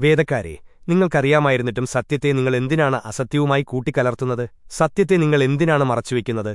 വേദക്കാരെ നിങ്ങൾക്കറിയാമായിരുന്നിട്ടും സത്യത്തെ നിങ്ങൾ എന്തിനാണ് അസത്യവുമായി കൂട്ടിക്കലർത്തുന്നത്? സത്യത്തെ നിങ്ങൾ എന്തിനാണ് മറച്ചുവെക്കുന്നത്?